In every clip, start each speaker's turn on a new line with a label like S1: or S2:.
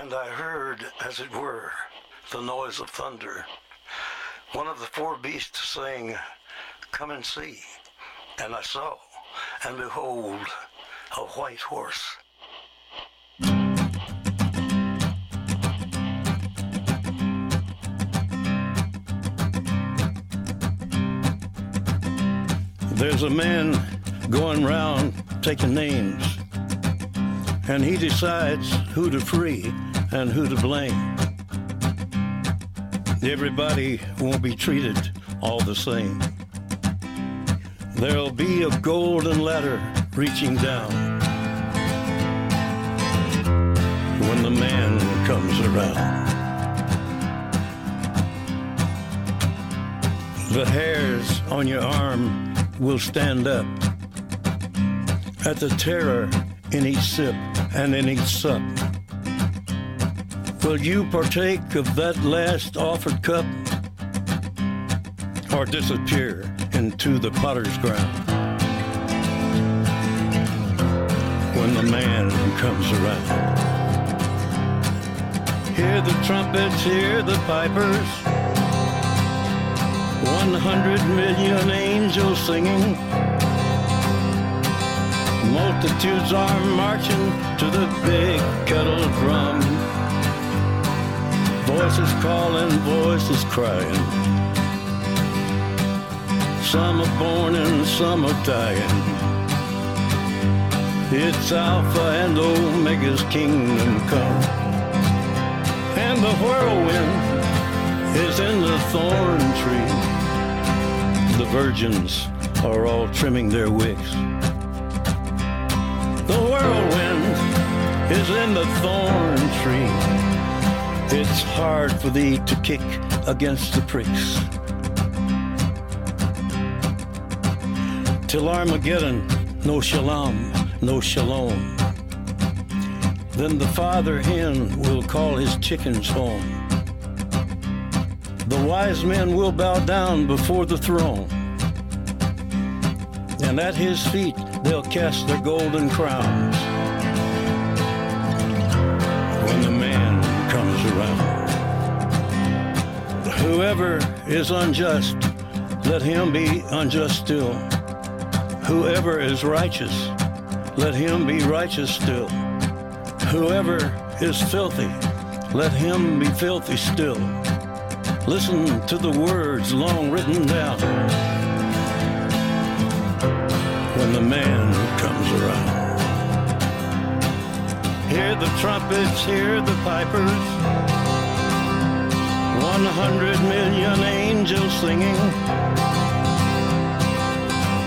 S1: And I heard, as it were, the noise of thunder. One of the four beasts saying, Come and see. And I saw, and behold, a white horse. There's a man going round taking names, and he decides who to free and who to blame. Everybody won't be treated all the same. There'll be a golden ladder reaching down when the man comes around. The hairs on your arm will stand up at the terror in each sip and in each sup. Will you partake of that last offered cup or disappear into the potter's ground when the man comes around? Hear the trumpets, hear the pipers. One hundred million angels singing. Multitudes are marching to the big kettle drum. Voices calling, voices crying. Some are born and some are dying. It's Alpha and Omega's kingdom come. And the whirlwind is in the thorn tree. The virgins are all trimming their wicks. The whirlwind is in the thorn tree. It's hard for thee to kick against the pricks. Till Armageddon, no shalom, no shalom. Then the father hen will call his chickens home. The wise men will bow down before the throne. And at his feet they'll cast their golden crowns. Whoever is unjust, let him be unjust still. Whoever is righteous, let him be righteous still. Whoever is filthy, let him be filthy still. Listen to the words long written down when the man comes around. Hear the trumpets, hear the pipers. One hundred million angels singing.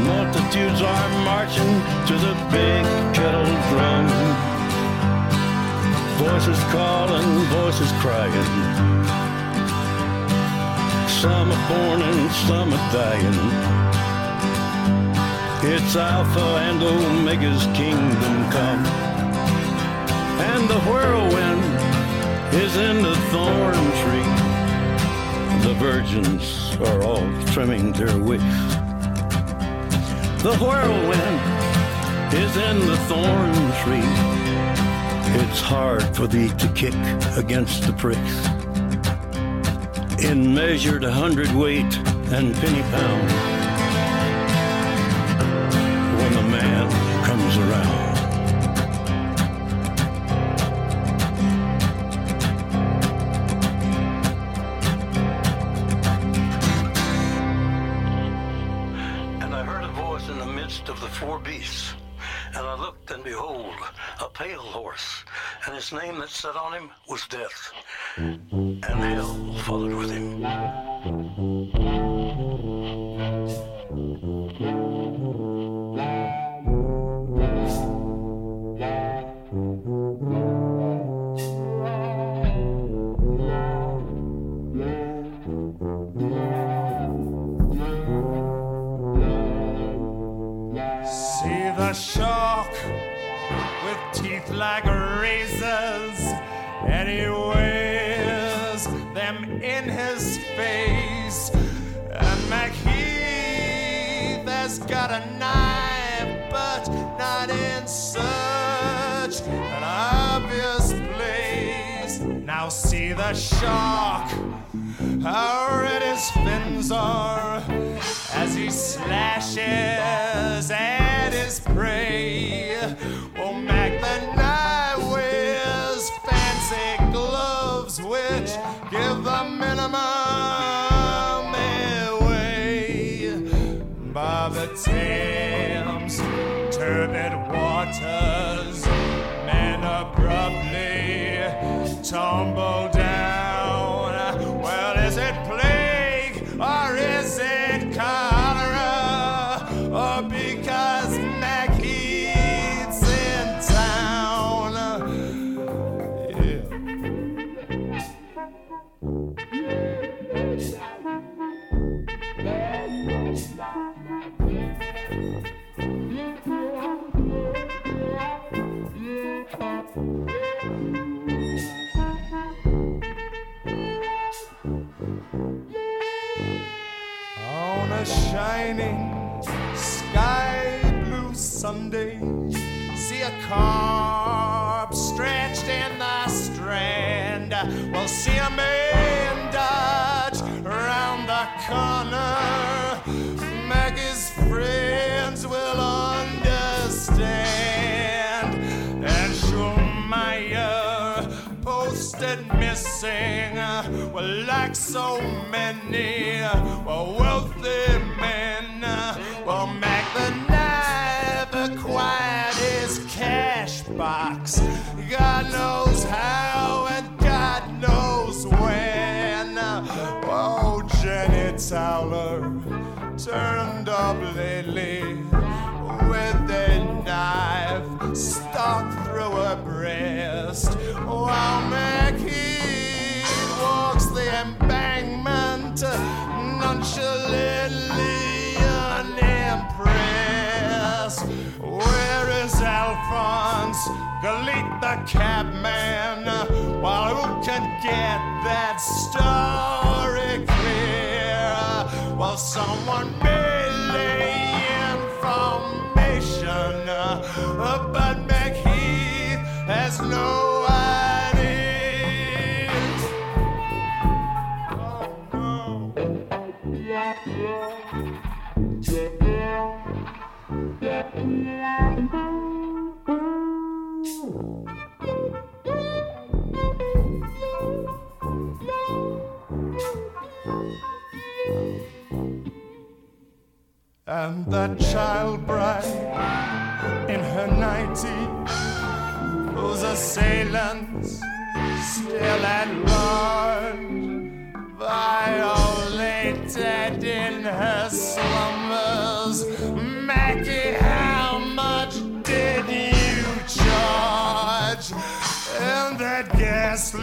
S1: Multitudes are marching to the big kettle drum. Voices calling, voices crying. Some are born and some are dying. It's Alpha and Omega's kingdom come. And the whirlwind is in the thorn tree. The virgins are all trimming their wicks. The whirlwind is in the thorn tree. It's hard for thee to kick against the pricks. In measured hundredweight and penny pound. On him was Death. And hell followed with him.
S2: See the shark with teeth like razors, and he wears them in his face. And Macheath has got a knife, but not in such an obvious place. Now see the shark. How red his fins are as he slashes at his prey. Give the minimum away. By the Thames, turbid waters, men abruptly tumble down. Shining sky blue Sunday, see a carp stretched in the strand. We'll see a man dodge around the corner. Missing. Well, like so many well, wealthy men, well, Mac the Knife acquired his cash box. God knows how and God knows when. Oh, Jenny Towler turned up lately with a knife stuck through her breast. While Mackie unimpressed. Where is Alphonse? Glite the cabman. While who can get that story clear? Someone may And that child bride in her nightie, whose assailants still at large, violated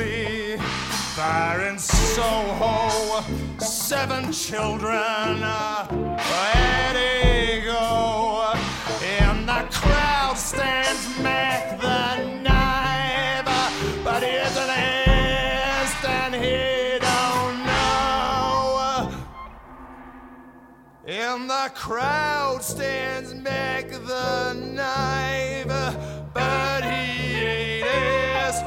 S2: ghastly fire in Soho, seven children, uh, where'd go? In the crowd stands Mac the knife, but he's an ass and he don't know. In the crowd stands Mac the knife, but he ain't ass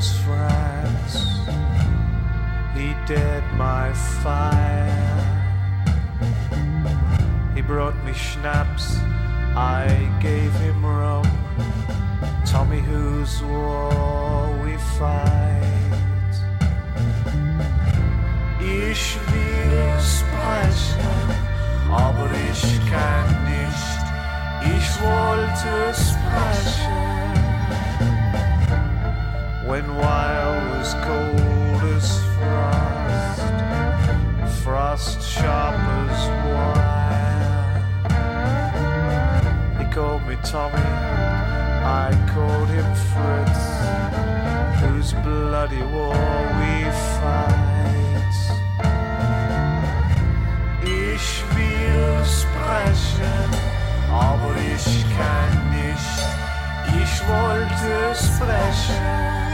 S3: cratered as France, he dead my fire. He brought me schnapps, I gave him rum. Tommy, whose war we fight. Ich will sprechen, aber ich kann nicht. Ich wollte sprechen when wire was cold as frost, frost sharp as wire. He called me Tommy, I called him Fritz, whose bloody war we fight. Ich will sprechen, aber ich kann nicht. Ich wollte sprechen.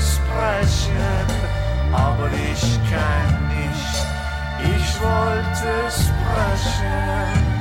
S3: sprechen, aber ich kann nicht. Ich wollte sprechen.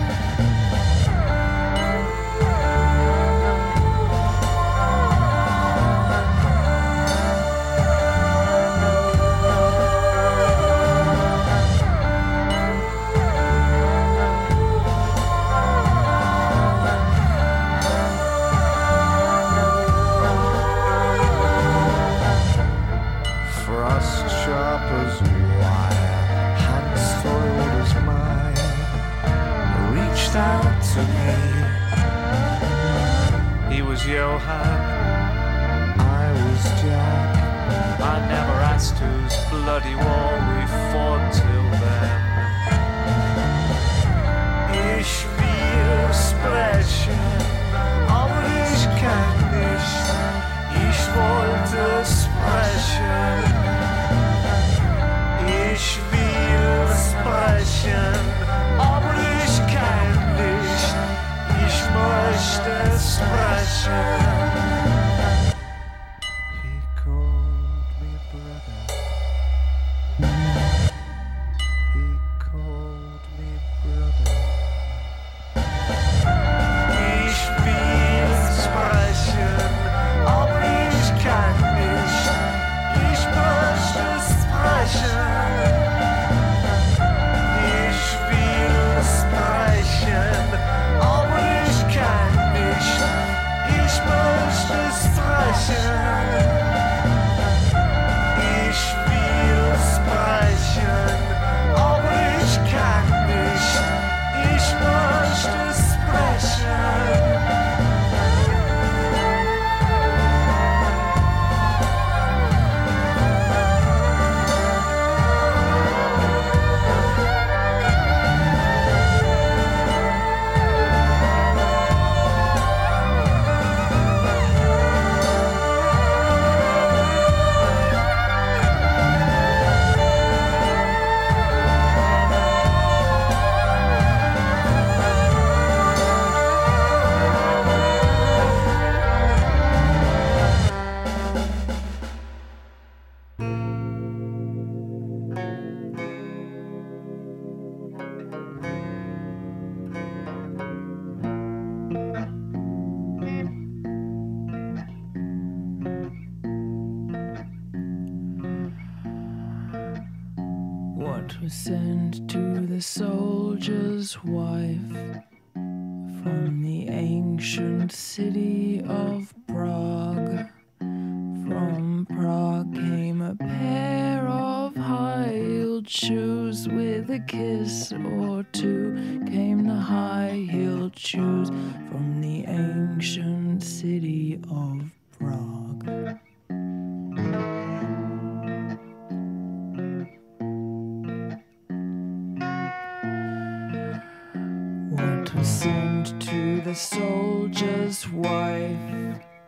S4: To the soldier's wife.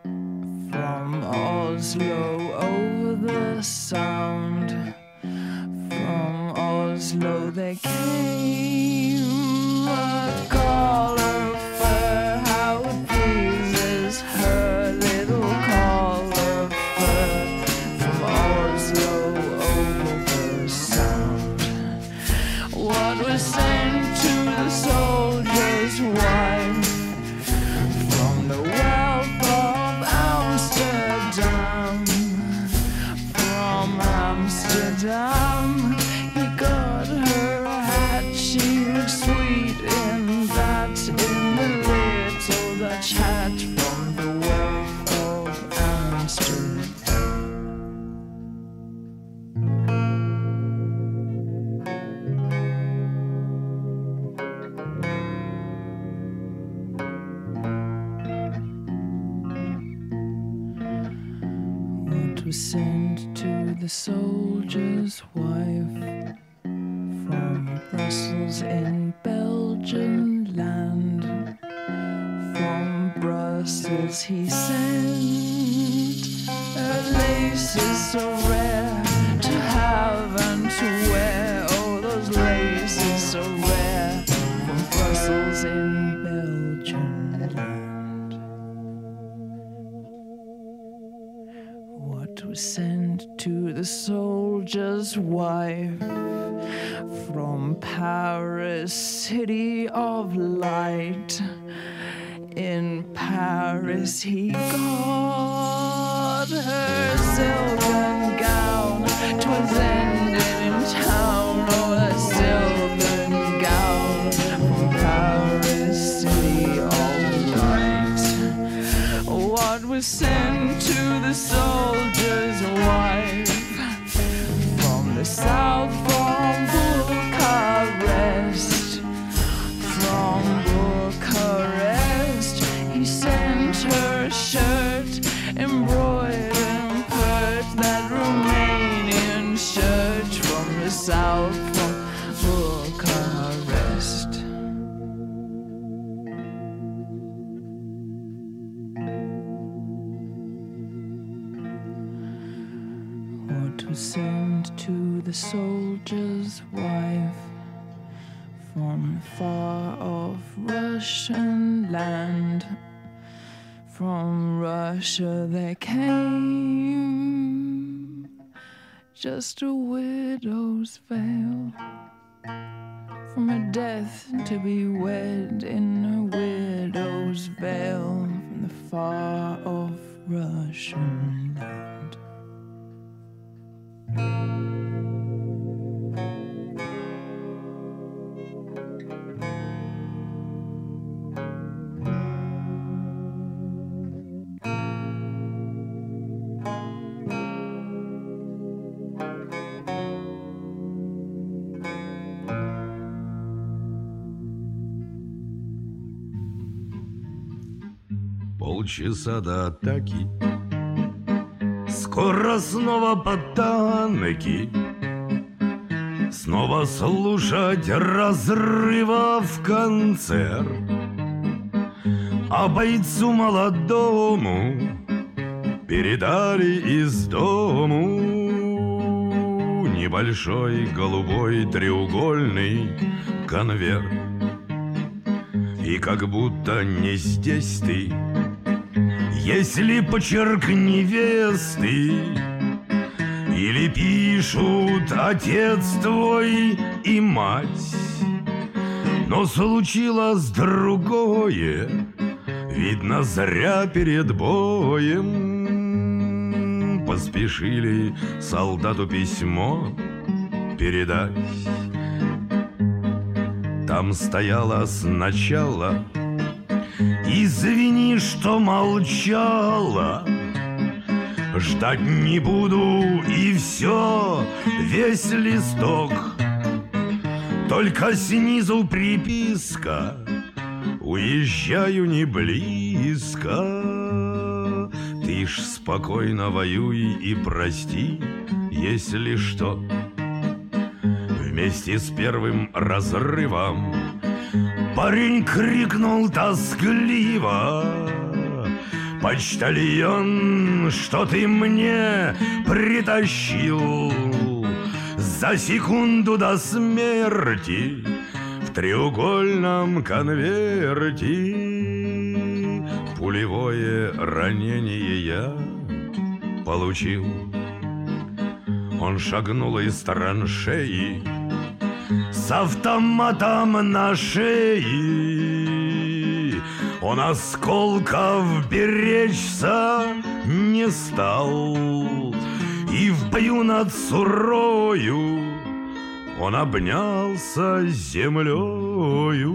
S4: From Oslo over the sound. From Oslo they came. Sent. Her laces so rare to have and to wear. Oh, those laces so rare from Brussels in land. What was sent to the soldier's wife? from Paris, city of light. In Paris, he got her silken gown. Twas ended in town, oh, the silken gown from Paris, city of light. What was sent to the soldier's wife from the south, from Bucharest, the soldier's wife from far off Russian land? From Russia there came just a widow's veil. From a death to be wed in a widow's veil from the far off Russian land.
S5: Полчаса до атаки Скоро снова потанки Снова слушать разрывов концерт А бойцу молодому Передали из дому. Небольшой голубой треугольный конверт. И как будто не здесь ты Если почерк невесты Или пишут отец твой и мать Но случилось другое Видно, зря перед боем. Поспешили солдату письмо передать. Там стояло сначала Извини, что молчала. Ждать не буду и все, весь листок. Только снизу приписка. Уезжаю не близко. Ты ж спокойно воюй и прости, если что. Вместе с первым разрывом Парень крикнул тоскливо. Почтальон, что ты мне притащил? За секунду до смерти В треугольном конверте. Пулевое ранение я получил Он шагнул из траншеи с автоматом на шее. Он осколков беречься не стал. И в бою над сурою Он обнялся землею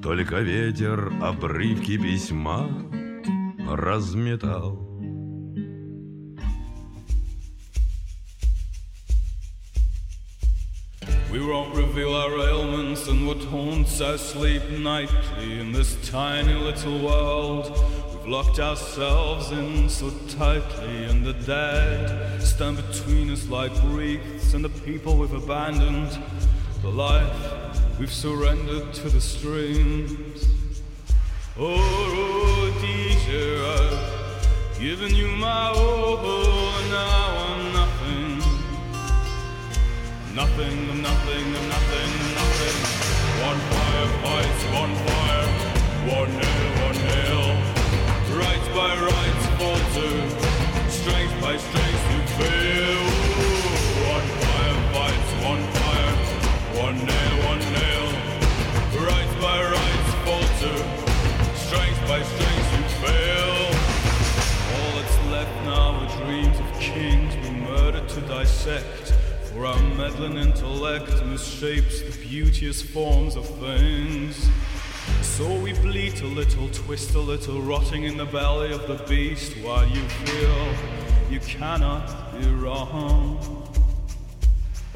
S5: Только ветер обрывки письма разметал
S6: We won't reveal our ailments and what haunts our sleep nightly in this tiny little world. We've locked ourselves in so tightly, and the dead stand between us like wreaths, and the people we've abandoned, the life we've surrendered to the streams. Oh, oh teacher, I've given you my all, now Nothing, nothing, nothing, nothing. One fire fights one fire. One nail, one nail. Right by right, falter. Strength by strength you fail. One fire fights one fire. One nail, one nail. Right by right, falter. Strength by strength you fail. All that's left now are dreams of kings be murdered to dissect. For our meddling intellect misshapes the beauteous forms of things. So we bleat a little, twist a little, rotting in the belly of the beast while you feel you cannot be wrong.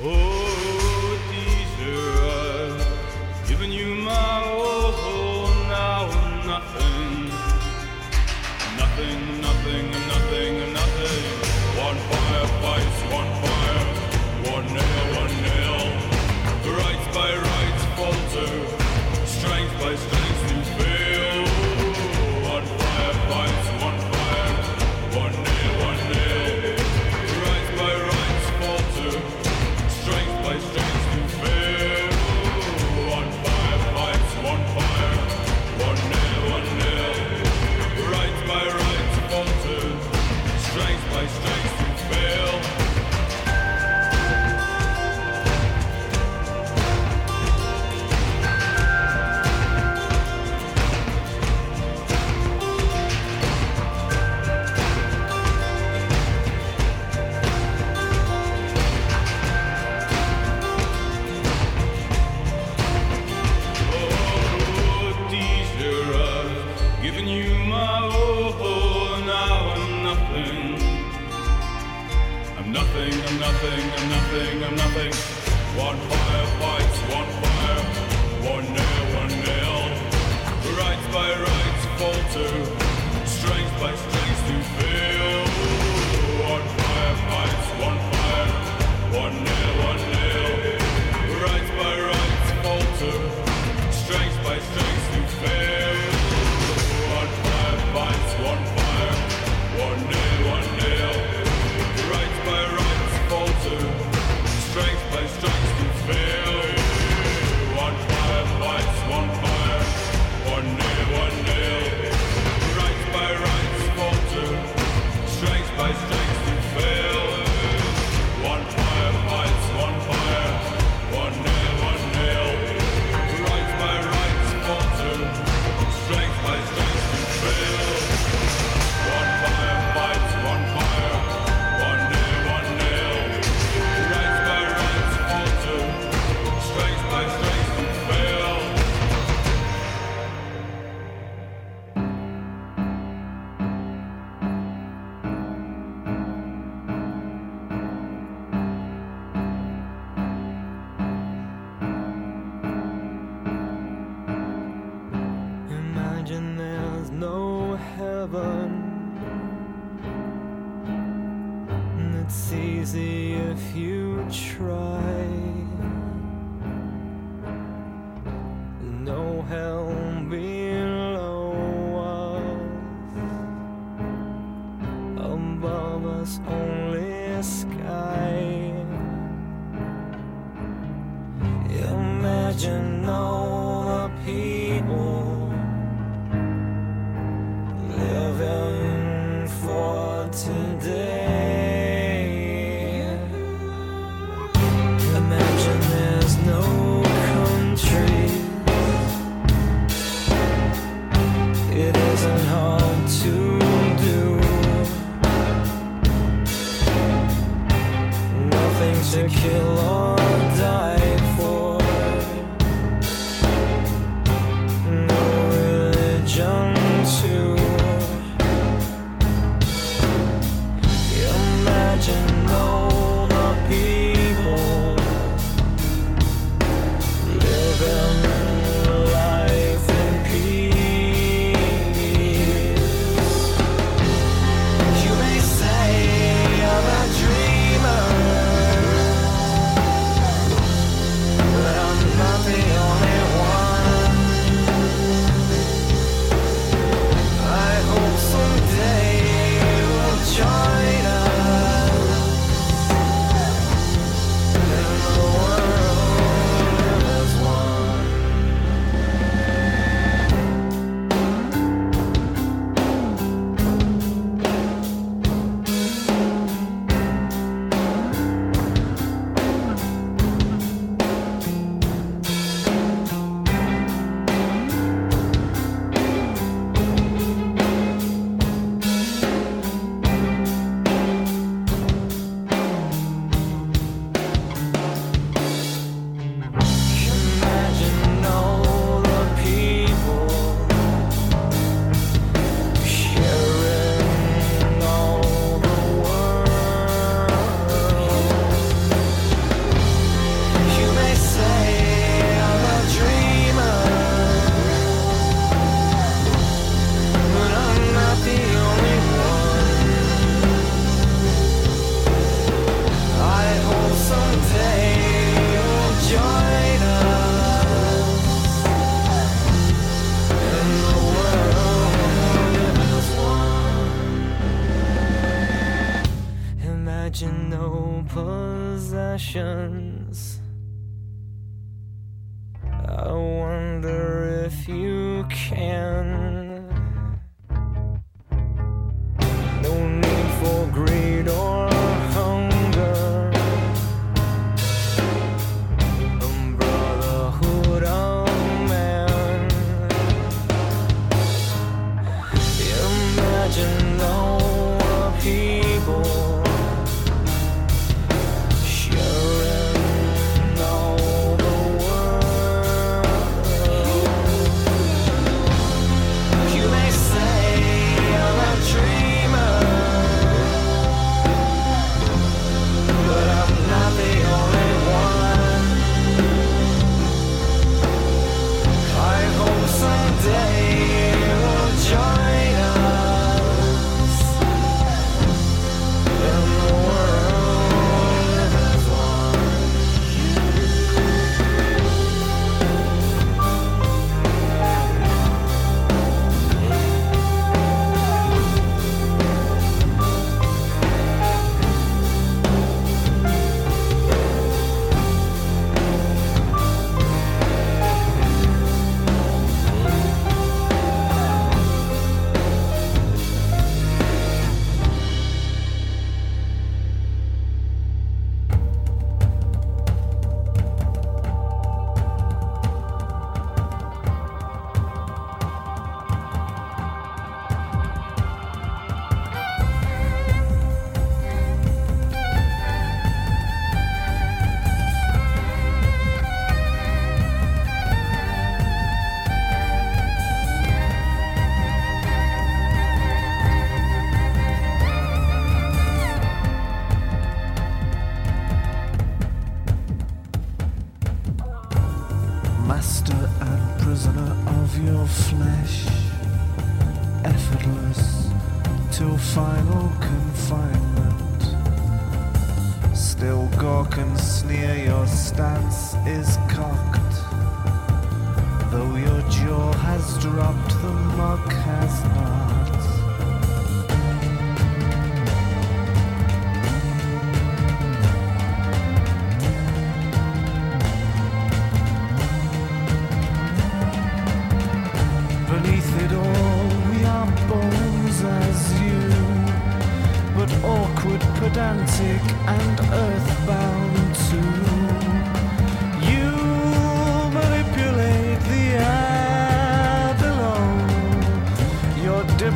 S6: Oh, desire, giving you my all, now nothing, nothing, nothing. to
S3: know.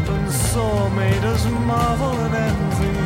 S3: And saw made us marvel and envy.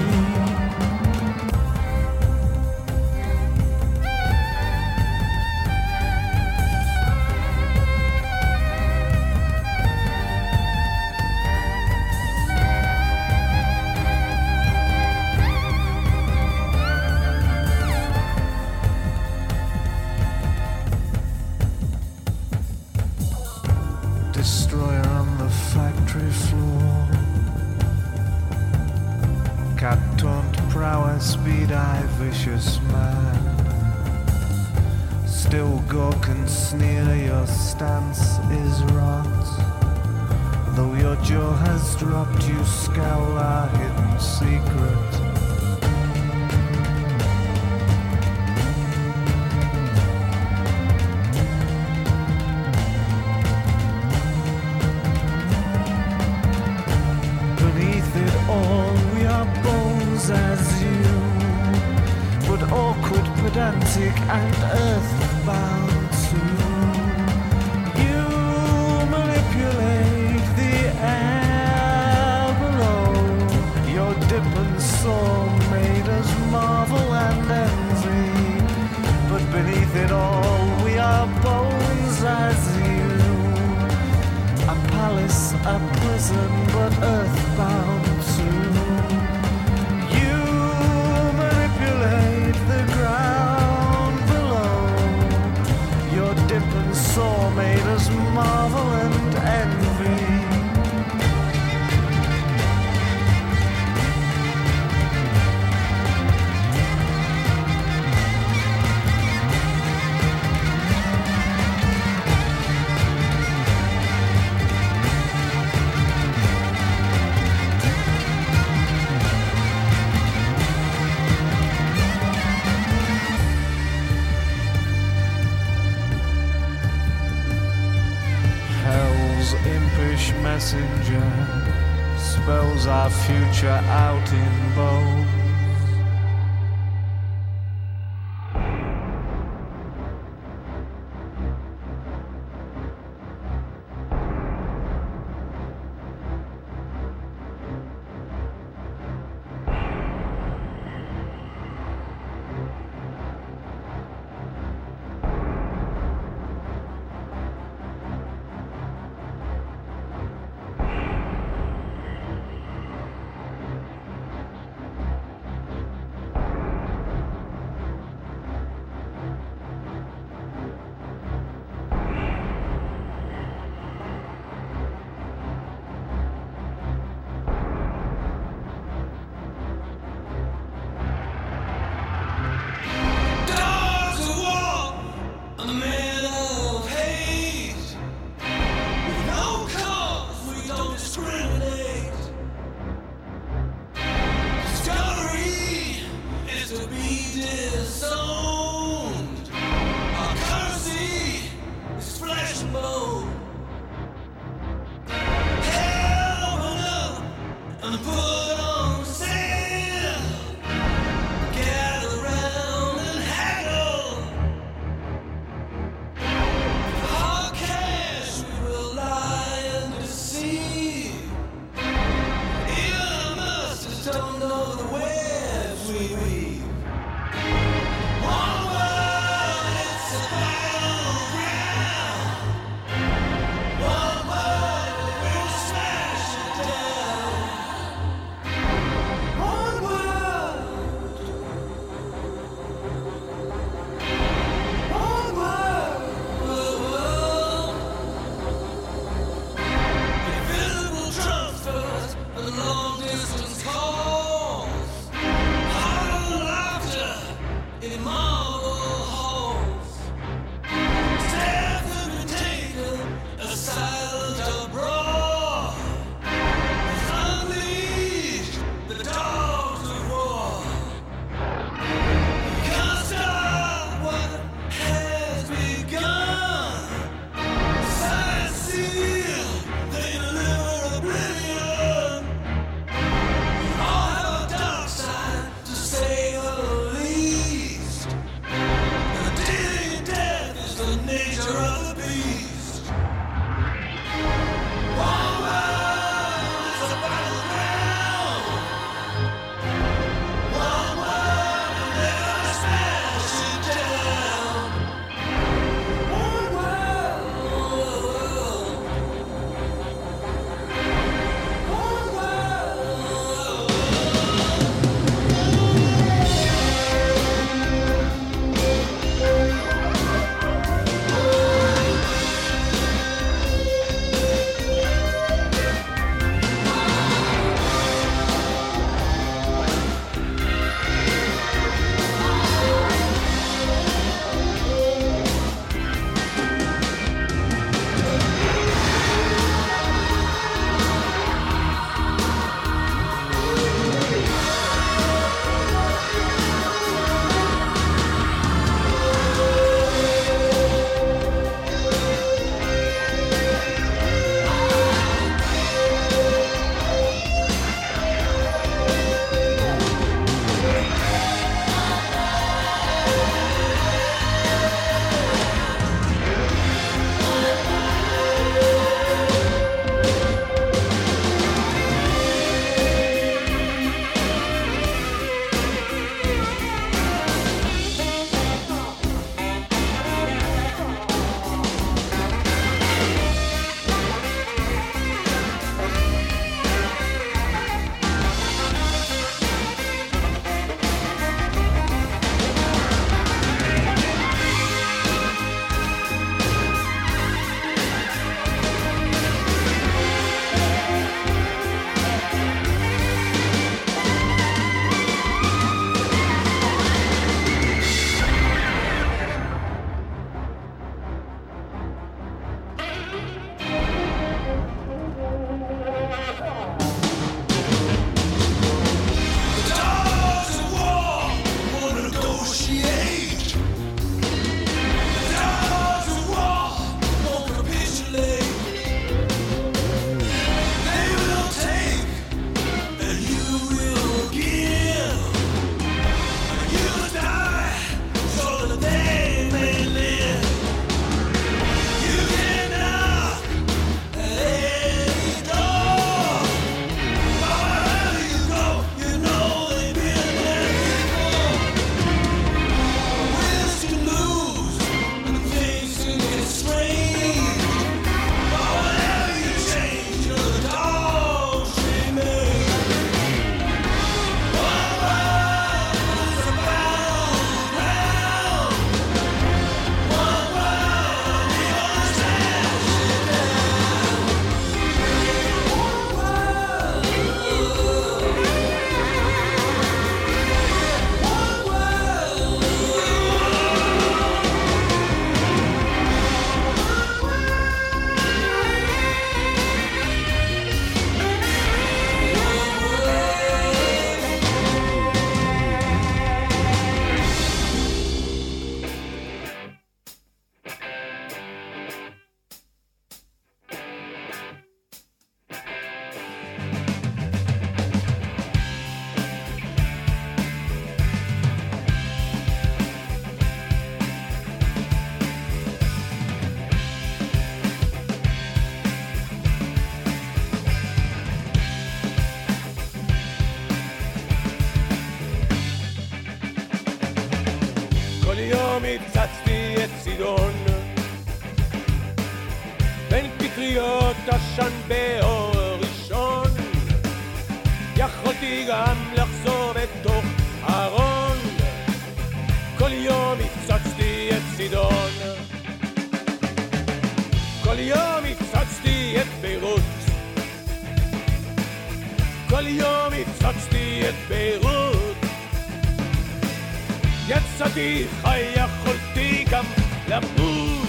S7: יצאתי חי, יכולתי גם למות.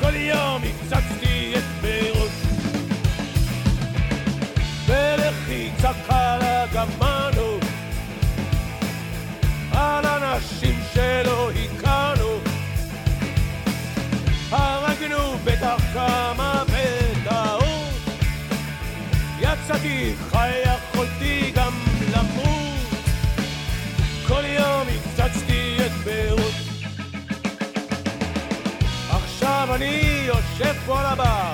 S7: כל יום הצצתי את ביירות. בלחיצה קלה גמרנו על אנשים שלא הכרנו. הרגנו בטח כמה בטעות. יצאתי חי, יכולתי ביירות. עכשיו אני יושב פה על הבר.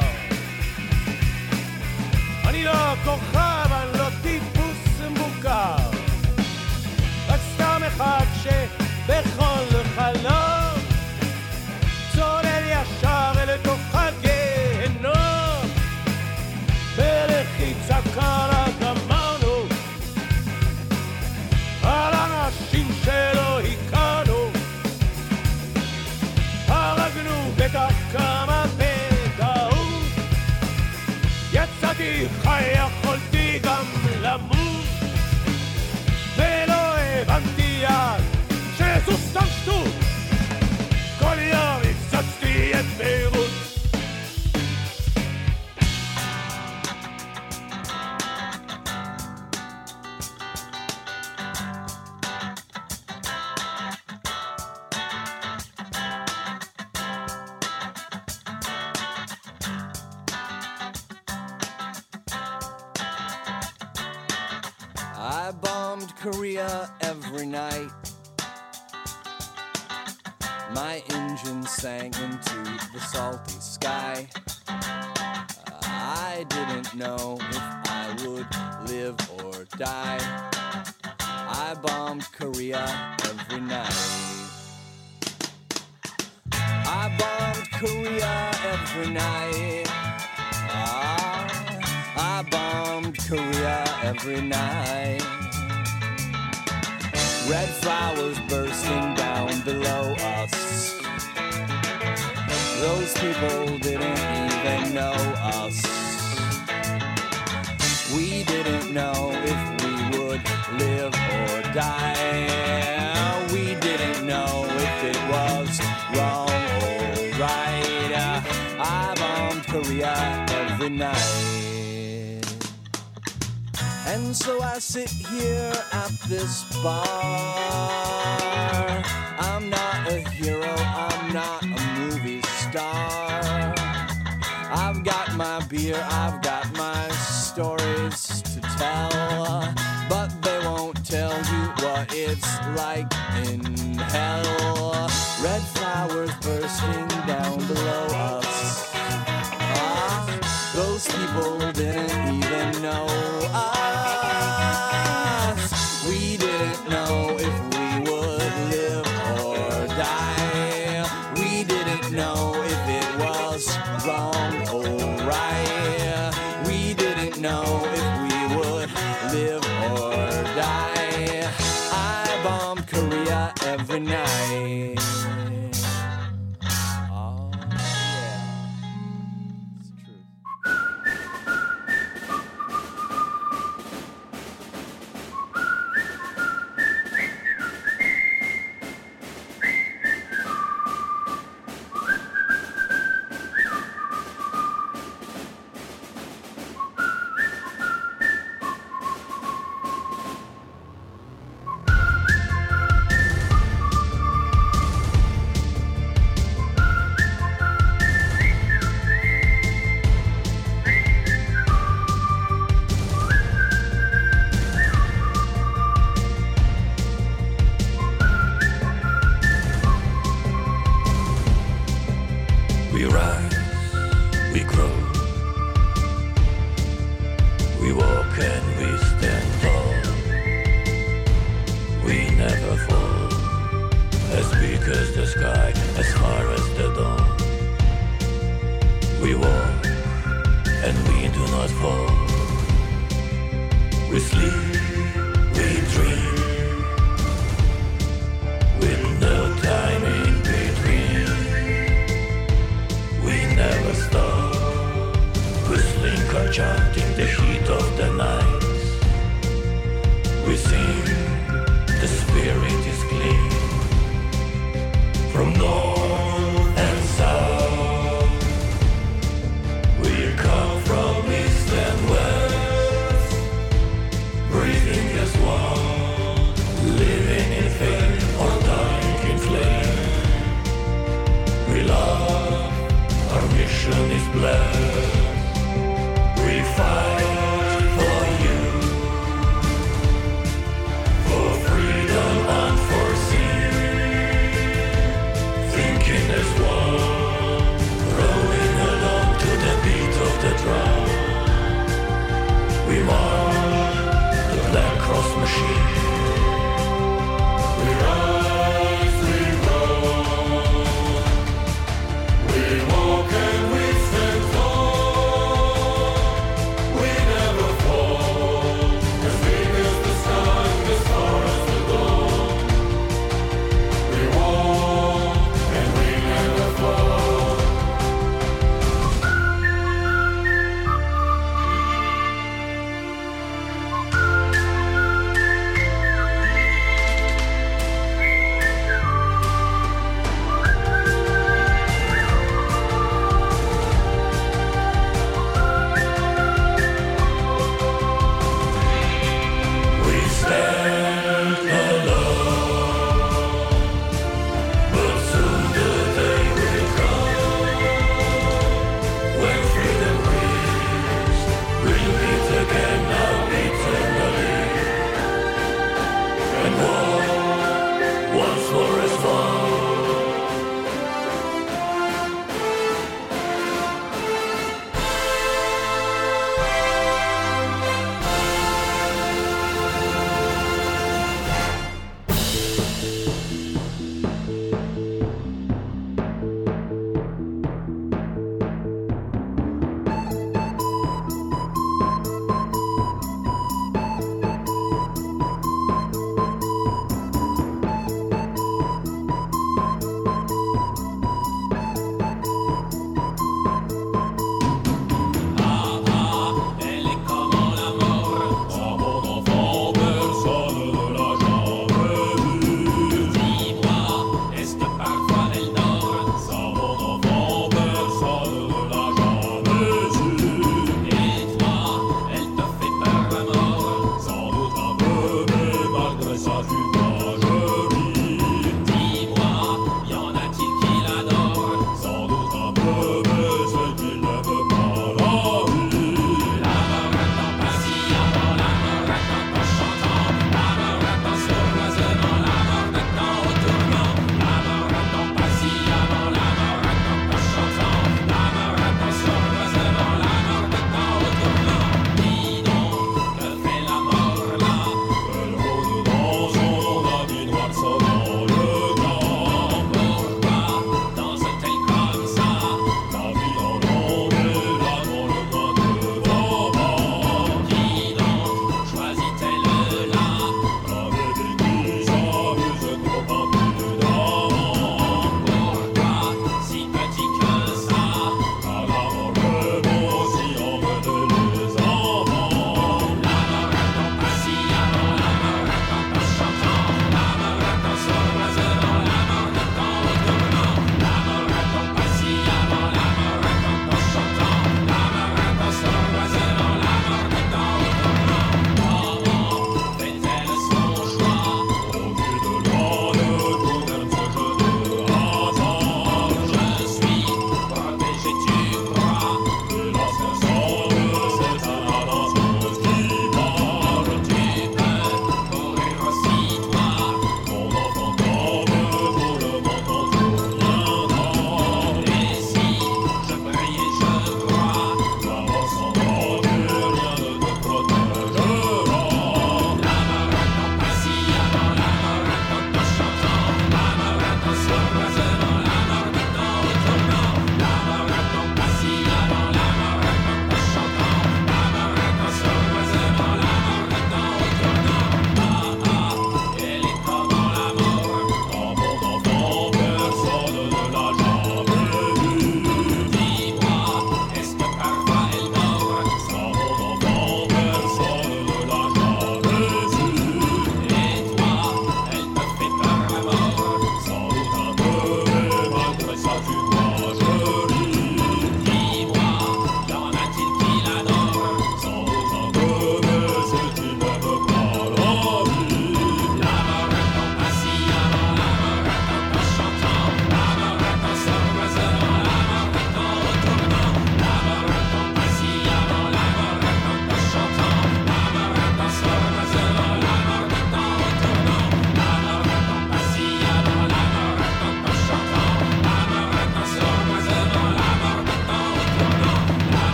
S7: אני לא כוכב, אני לא טיפוס מוכר. רק סתם אחד שבכל חלום צולל ישר אל תוך הגיהנום. שטות. כל יום הפצצתי את ביירות.
S8: I bombed Korea every night. My engine sang into the salty sky. I didn't know if I would live or die. I bombed Korea every night. I bombed Korea every night. Ah, I bombed Korea every night. Red flowers bursting down below us. Those people didn't even know us. We didn't know if we would live or die. We didn't know if it was wrong or right. I bombed Korea every night. And so I sit here at this bar. I'm not a hero, I'm not a movie star. I've got my beer, I've got my stories to tell. But they won't tell you what it's like in hell. Red flowers bursting down below We
S9: sleep. Sadhu